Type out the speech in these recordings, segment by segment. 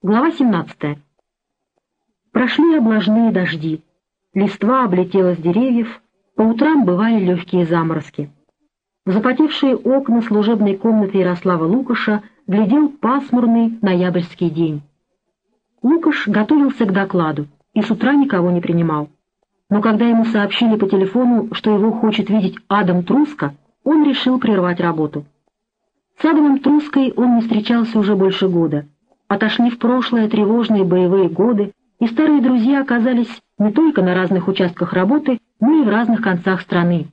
Глава 17. Прошли облажные дожди. Листва облетела с деревьев, по утрам бывали легкие заморозки. В запотевшие окна служебной комнаты Ярослава Лукаша глядел пасмурный ноябрьский день. Лукаш готовился к докладу и с утра никого не принимал. Но когда ему сообщили по телефону, что его хочет видеть Адам Труска, он решил прервать работу. С Адамом Труской он не встречался уже больше года — Отошли в прошлое тревожные боевые годы, и старые друзья оказались не только на разных участках работы, но и в разных концах страны.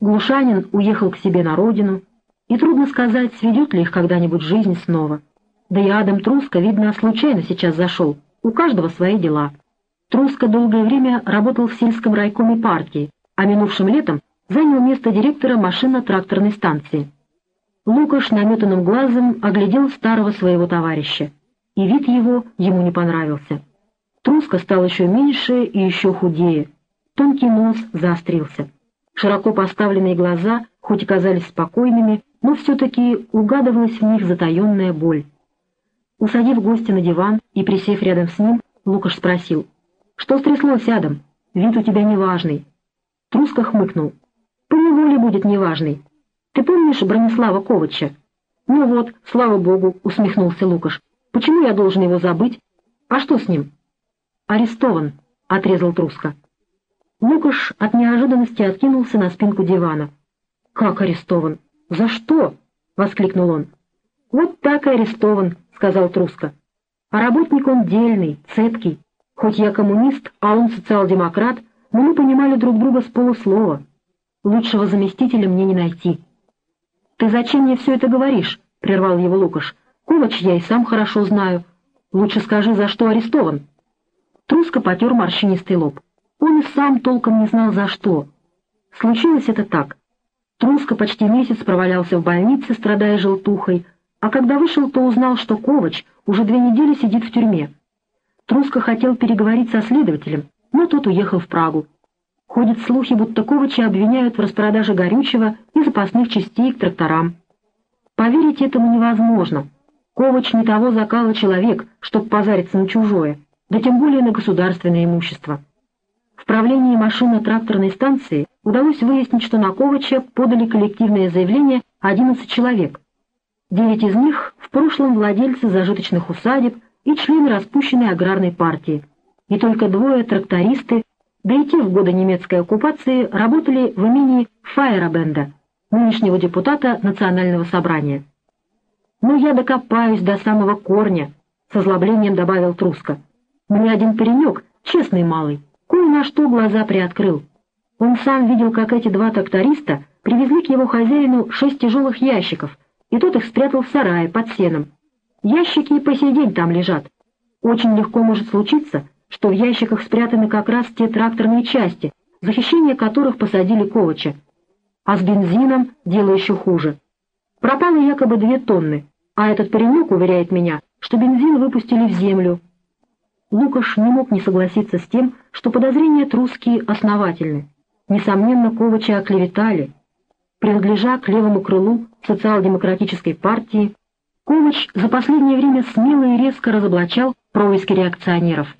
Глушанин уехал к себе на родину, и трудно сказать, сведет ли их когда-нибудь жизнь снова. Да и Адам Труско, видно, случайно сейчас зашел, у каждого свои дела. Труско долгое время работал в сельском райкоме партии, а минувшим летом занял место директора машино-тракторной станции. Лукаш наметанным глазом оглядел старого своего товарища и вид его ему не понравился. Труска стал еще меньше и еще худее. Тонкий нос заострился. Широко поставленные глаза, хоть и казались спокойными, но все-таки угадывалась в них затаенная боль. Усадив гостя на диван и присев рядом с ним, Лукаш спросил, «Что стряслось, Адам? Вид у тебя неважный». Труска хмыкнул, «Поневоле будет неважный. Ты помнишь Бронислава Ковача?» «Ну вот, слава богу», — усмехнулся Лукаш, Почему я должен его забыть? А что с ним? Арестован, — отрезал Труска. Лукаш от неожиданности откинулся на спинку дивана. «Как арестован? За что?» — воскликнул он. «Вот так и арестован», — сказал Труска. «А работник он дельный, цепкий. Хоть я коммунист, а он социал-демократ, но мы понимали друг друга с полуслова. Лучшего заместителя мне не найти». «Ты зачем мне все это говоришь?» — прервал его Лукаш. Ковач я и сам хорошо знаю. Лучше скажи, за что арестован?» Труско потер морщинистый лоб. Он и сам толком не знал, за что. Случилось это так. Труско почти месяц провалялся в больнице, страдая желтухой, а когда вышел, то узнал, что Ковач уже две недели сидит в тюрьме. Труско хотел переговорить со следователем, но тот уехал в Прагу. Ходят слухи, будто Ковача обвиняют в распродаже горючего и запасных частей к тракторам. Поверить этому невозможно, Ковач не того закала человек, чтоб позариться на чужое, да тем более на государственное имущество. В правлении машино-тракторной станции удалось выяснить, что на Ковача подали коллективное заявление 11 человек. Девять из них в прошлом владельцы зажиточных усадеб и члены распущенной аграрной партии. И только двое трактористы, да и те в годы немецкой оккупации работали в имении Файерабенда, нынешнего депутата Национального собрания. «Ну, я докопаюсь до самого корня», — с озлоблением добавил Труска. «Мне один паренек, честный малый, кое на что глаза приоткрыл. Он сам видел, как эти два тракториста привезли к его хозяину шесть тяжелых ящиков, и тот их спрятал в сарае под сеном. Ящики и по сей день там лежат. Очень легко может случиться, что в ящиках спрятаны как раз те тракторные части, захищение которых посадили Ковача. А с бензином дело еще хуже. Пропало якобы две тонны, а этот паренек уверяет меня, что бензин выпустили в землю. Лукаш не мог не согласиться с тем, что подозрения трусские основательны. Несомненно, Ковача оклеветали. Принадлежа к левому крылу социал-демократической партии, Ковач за последнее время смело и резко разоблачал происки реакционеров.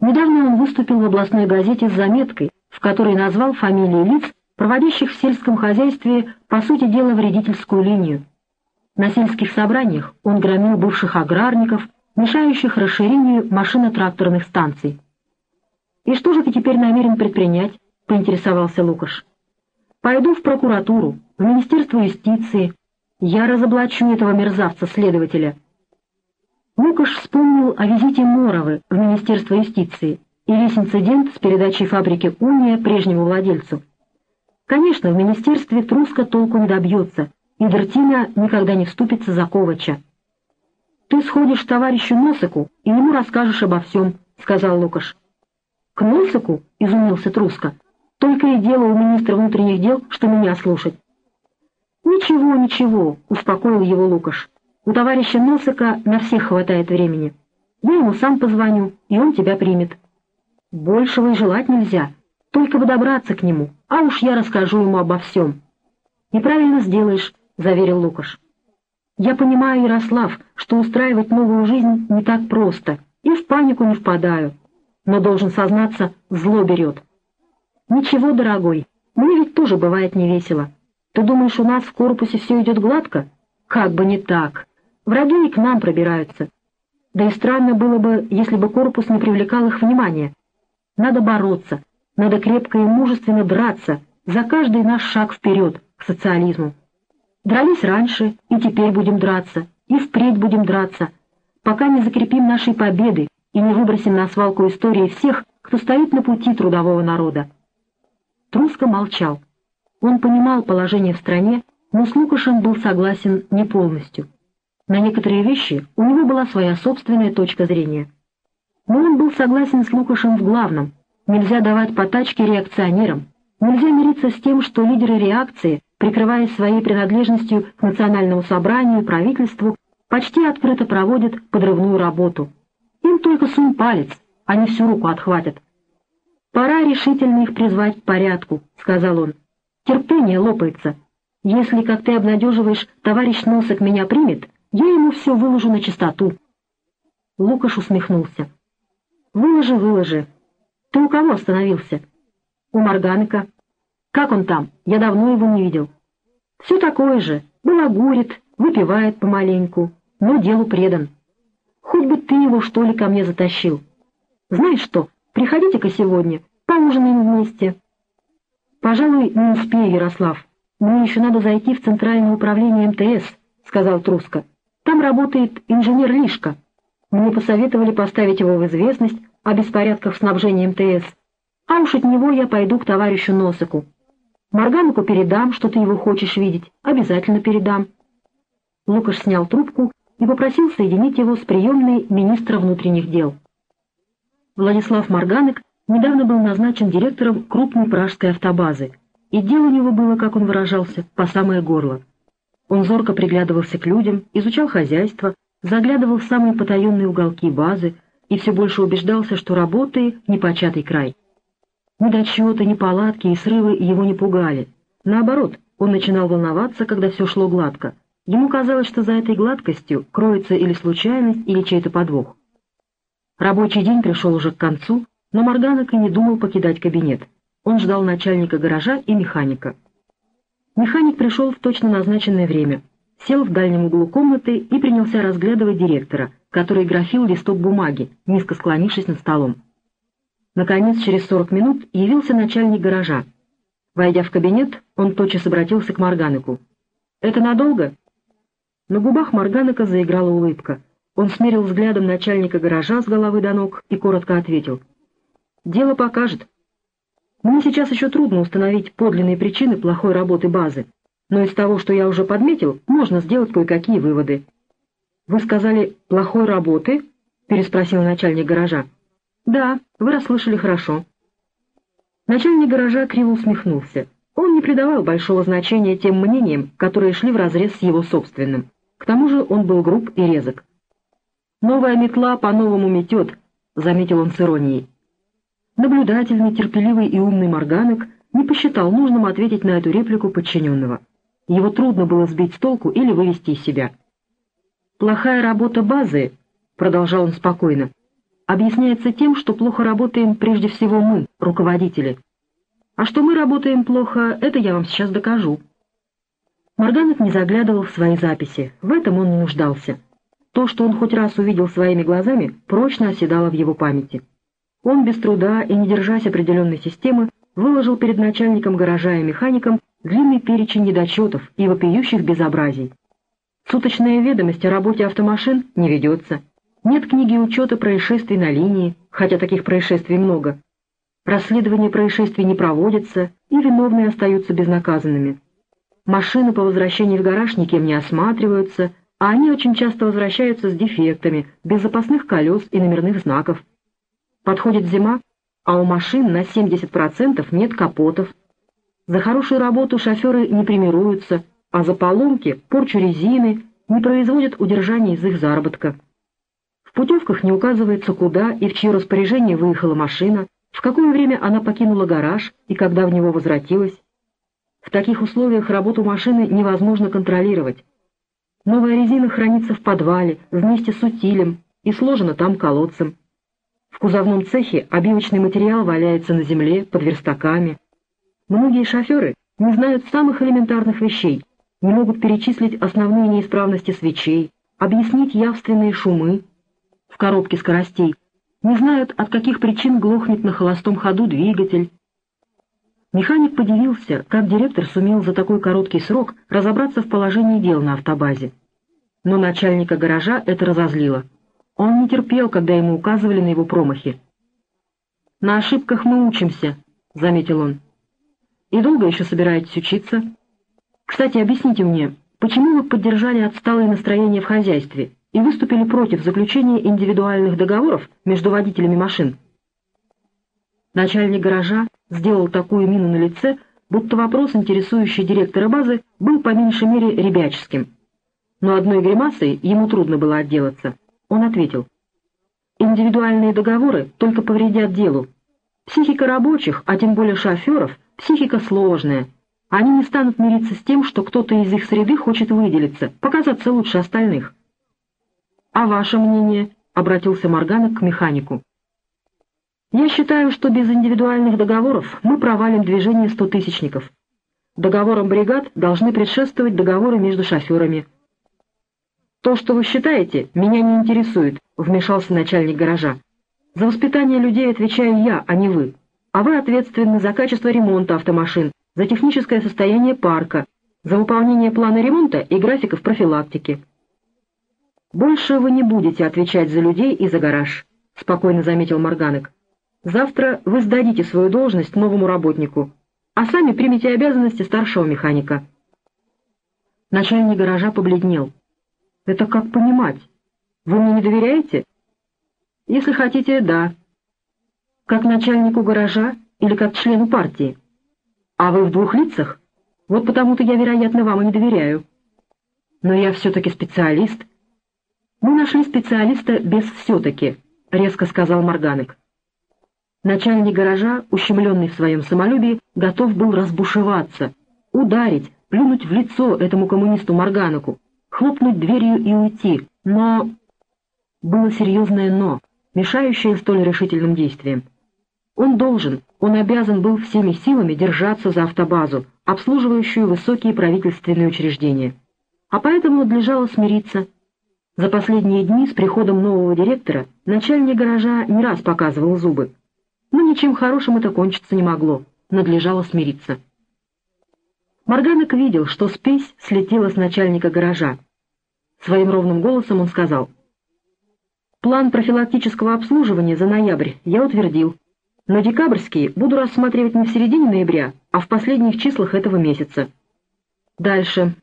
Недавно он выступил в областной газете с заметкой, в которой назвал фамилии лиц, проводящих в сельском хозяйстве, по сути дела, вредительскую линию. На сельских собраниях он громил бывших аграрников, мешающих расширению машино-тракторных станций. «И что же ты теперь намерен предпринять?» — поинтересовался Лукаш. «Пойду в прокуратуру, в Министерство юстиции. Я разоблачу этого мерзавца-следователя». Лукаш вспомнил о визите Моровы в Министерство юстиции и весь инцидент с передачей фабрики «Уния» прежнему владельцу. Конечно, в министерстве Труска толку не добьется, и никогда не вступится за Ковача. «Ты сходишь к товарищу Носику и ему расскажешь обо всем», — сказал Лукаш. «К Носику?» — изумился Труска. «Только и дело у министра внутренних дел, что меня слушать». «Ничего, ничего», — успокоил его Лукаш. «У товарища Носика на всех хватает времени. Я ему сам позвоню, и он тебя примет». «Большего и желать нельзя, только бы добраться к нему, а уж я расскажу ему обо всем». «Неправильно сделаешь», заверил Лукаш. Я понимаю, Ярослав, что устраивать новую жизнь не так просто, и в панику не впадаю, но должен сознаться, зло берет. Ничего, дорогой, мне ведь тоже бывает невесело. Ты думаешь, у нас в корпусе все идет гладко? Как бы не так. Враги и к нам пробираются. Да и странно было бы, если бы корпус не привлекал их внимания. Надо бороться, надо крепко и мужественно драться за каждый наш шаг вперед к социализму. Дрались раньше, и теперь будем драться, и впредь будем драться, пока не закрепим нашей победы и не выбросим на свалку истории всех, кто стоит на пути трудового народа. Труско молчал. Он понимал положение в стране, но с Лукашем был согласен не полностью. На некоторые вещи у него была своя собственная точка зрения. Но он был согласен с Лукашем в главном. Нельзя давать потачки реакционерам. Нельзя мириться с тем, что лидеры реакции прикрываясь своей принадлежностью к национальному собранию правительству, почти открыто проводят подрывную работу. Им только сунь палец, они всю руку отхватят. «Пора решительно их призвать к порядку», — сказал он. «Терпение лопается. Если, как ты обнадеживаешь, товарищ Носок меня примет, я ему все выложу на чистоту». Лукаш усмехнулся. «Выложи, выложи. Ты у кого остановился?» «У Морганика». Как он там? Я давно его не видел. Все такое же. Балагурит, выпивает помаленьку, но делу предан. Хоть бы ты его, что ли, ко мне затащил. Знаешь что, приходите-ка сегодня, поужинаем вместе. Пожалуй, не успею, Ярослав. Мне еще надо зайти в Центральное управление МТС, сказал Труско. Там работает инженер Лишка. Мне посоветовали поставить его в известность о беспорядках в снабжении МТС. А уж от него я пойду к товарищу Носику. Марганику передам, что ты его хочешь видеть. Обязательно передам. Лукаш снял трубку и попросил соединить его с приемной министра внутренних дел. Владислав Марганек недавно был назначен директором крупной пражской автобазы, и дело у него было, как он выражался, по самое горло. Он зорко приглядывался к людям, изучал хозяйство, заглядывал в самые потаенные уголки базы и все больше убеждался, что работы — непочатый край. Недочеты, неполадки и срывы его не пугали. Наоборот, он начинал волноваться, когда все шло гладко. Ему казалось, что за этой гладкостью кроется или случайность, или чей-то подвох. Рабочий день пришел уже к концу, но Морганок и не думал покидать кабинет. Он ждал начальника гаража и механика. Механик пришел в точно назначенное время, сел в дальнем углу комнаты и принялся разглядывать директора, который графил листок бумаги, низко склонившись над столом. Наконец, через сорок минут явился начальник гаража. Войдя в кабинет, он тотчас обратился к Морганику. «Это надолго?» На губах Морганика заиграла улыбка. Он смерил взглядом начальника гаража с головы до ног и коротко ответил. «Дело покажет. Мне сейчас еще трудно установить подлинные причины плохой работы базы, но из того, что я уже подметил, можно сделать кое-какие выводы». «Вы сказали, плохой работы?» — переспросил начальник гаража. «Да, вы расслышали хорошо». Начальник гаража криво усмехнулся. Он не придавал большого значения тем мнениям, которые шли вразрез с его собственным. К тому же он был груб и резок. «Новая метла по-новому метет», — заметил он с иронией. Наблюдательный, терпеливый и умный Морганок не посчитал нужным ответить на эту реплику подчиненного. Его трудно было сбить с толку или вывести из себя. «Плохая работа базы», — продолжал он спокойно, объясняется тем, что плохо работаем прежде всего мы, руководители. А что мы работаем плохо, это я вам сейчас докажу. Морганов не заглядывал в свои записи, в этом он не нуждался. То, что он хоть раз увидел своими глазами, прочно оседало в его памяти. Он без труда и не держась определенной системы выложил перед начальником гаража и механиком длинный перечень недочетов и вопиющих безобразий. Суточная ведомость о работе автомашин не ведется. Нет книги учета происшествий на линии, хотя таких происшествий много. Расследование происшествий не проводится, и виновные остаются безнаказанными. Машины по возвращении в гараж никем не осматриваются, а они очень часто возвращаются с дефектами, без запасных колес и номерных знаков. Подходит зима, а у машин на 70% нет капотов. За хорошую работу шоферы не премируются, а за поломки, порчу резины не производят удержания из их заработка. В путевках не указывается, куда и в чье распоряжение выехала машина, в какое время она покинула гараж и когда в него возвратилась. В таких условиях работу машины невозможно контролировать. Новая резина хранится в подвале вместе с утилем и сложена там колодцем. В кузовном цехе обивочный материал валяется на земле под верстаками. Многие шоферы не знают самых элементарных вещей, не могут перечислить основные неисправности свечей, объяснить явственные шумы коробке скоростей, не знают, от каких причин глохнет на холостом ходу двигатель. Механик подивился, как директор сумел за такой короткий срок разобраться в положении дел на автобазе. Но начальника гаража это разозлило. Он не терпел, когда ему указывали на его промахи. «На ошибках мы учимся», — заметил он. «И долго еще собираетесь учиться? Кстати, объясните мне, почему вы поддержали отсталое настроение в хозяйстве и выступили против заключения индивидуальных договоров между водителями машин?» Начальник гаража сделал такую мину на лице, будто вопрос, интересующий директора базы, был по меньшей мере ребяческим. Но одной гримасой ему трудно было отделаться. Он ответил, «Индивидуальные договоры только повредят делу. Психика рабочих, а тем более шоферов, психика сложная. Они не станут мириться с тем, что кто-то из их среды хочет выделиться, показаться лучше остальных». «А ваше мнение?» — обратился Морганок к механику. «Я считаю, что без индивидуальных договоров мы провалим движение стотысячников. Договорам бригад должны предшествовать договоры между шоферами». «То, что вы считаете, меня не интересует», — вмешался начальник гаража. «За воспитание людей отвечаю я, а не вы. А вы ответственны за качество ремонта автомашин, за техническое состояние парка, за выполнение плана ремонта и графиков профилактики». «Больше вы не будете отвечать за людей и за гараж», — спокойно заметил Морганек. «Завтра вы сдадите свою должность новому работнику, а сами примете обязанности старшего механика». Начальник гаража побледнел. Это как понимать? Вы мне не доверяете? Если хотите, да. Как начальнику гаража или как члену партии? А вы в двух лицах? Вот потому-то я, вероятно, вам и не доверяю. Но я все-таки специалист. Мы нашли специалиста без «все-таки», — резко сказал Морганек. Начальник гаража, ущемленный в своем самолюбии, готов был разбушеваться, ударить, плюнуть в лицо этому коммунисту Морганеку, хлопнуть дверью и уйти, но... Было серьезное «но», мешающее столь решительным действиям. Он должен, он обязан был всеми силами держаться за автобазу, обслуживающую высокие правительственные учреждения. А поэтому надлежало смириться. За последние дни с приходом нового директора начальник гаража не раз показывал зубы. Но ничем хорошим это кончиться не могло, надлежало смириться. Морганок видел, что спесь слетела с начальника гаража, Своим ровным голосом он сказал. «План профилактического обслуживания за ноябрь я утвердил, но декабрьские буду рассматривать не в середине ноября, а в последних числах этого месяца. Дальше.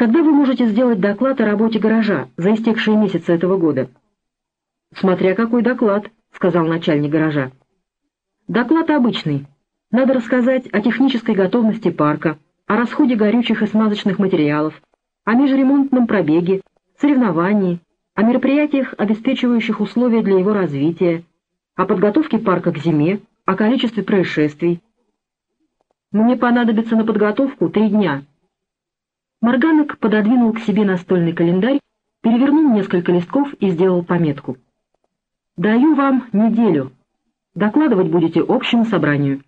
Когда вы можете сделать доклад о работе гаража за истекшие месяцы этого года?» «Смотря какой доклад», — сказал начальник гаража. «Доклад обычный. Надо рассказать о технической готовности парка, о расходе горючих и смазочных материалов, о межремонтном пробеге, соревновании, о мероприятиях, обеспечивающих условия для его развития, о подготовке парка к зиме, о количестве происшествий. Мне понадобится на подготовку три дня. Морганок пододвинул к себе настольный календарь, перевернул несколько листков и сделал пометку. «Даю вам неделю. Докладывать будете общему собранию».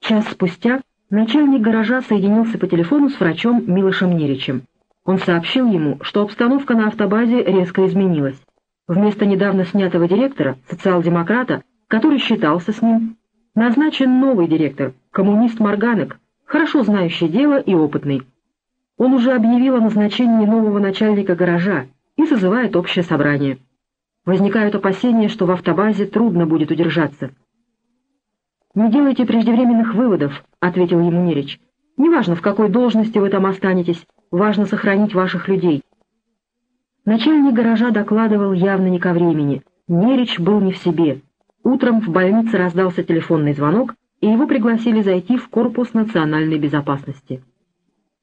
Час спустя Начальник гаража соединился по телефону с врачом Милошем Неричем. Он сообщил ему, что обстановка на автобазе резко изменилась. Вместо недавно снятого директора, социал-демократа, который считался с ним, назначен новый директор, коммунист Морганек, хорошо знающий дело и опытный. Он уже объявил о назначении нового начальника гаража и созывает общее собрание. Возникают опасения, что в автобазе трудно будет удержаться. «Не делайте преждевременных выводов», — ответил ему Нерич. «Неважно, в какой должности вы там останетесь, важно сохранить ваших людей». Начальник гаража докладывал явно не ко времени. Нерич был не в себе. Утром в больнице раздался телефонный звонок, и его пригласили зайти в корпус национальной безопасности.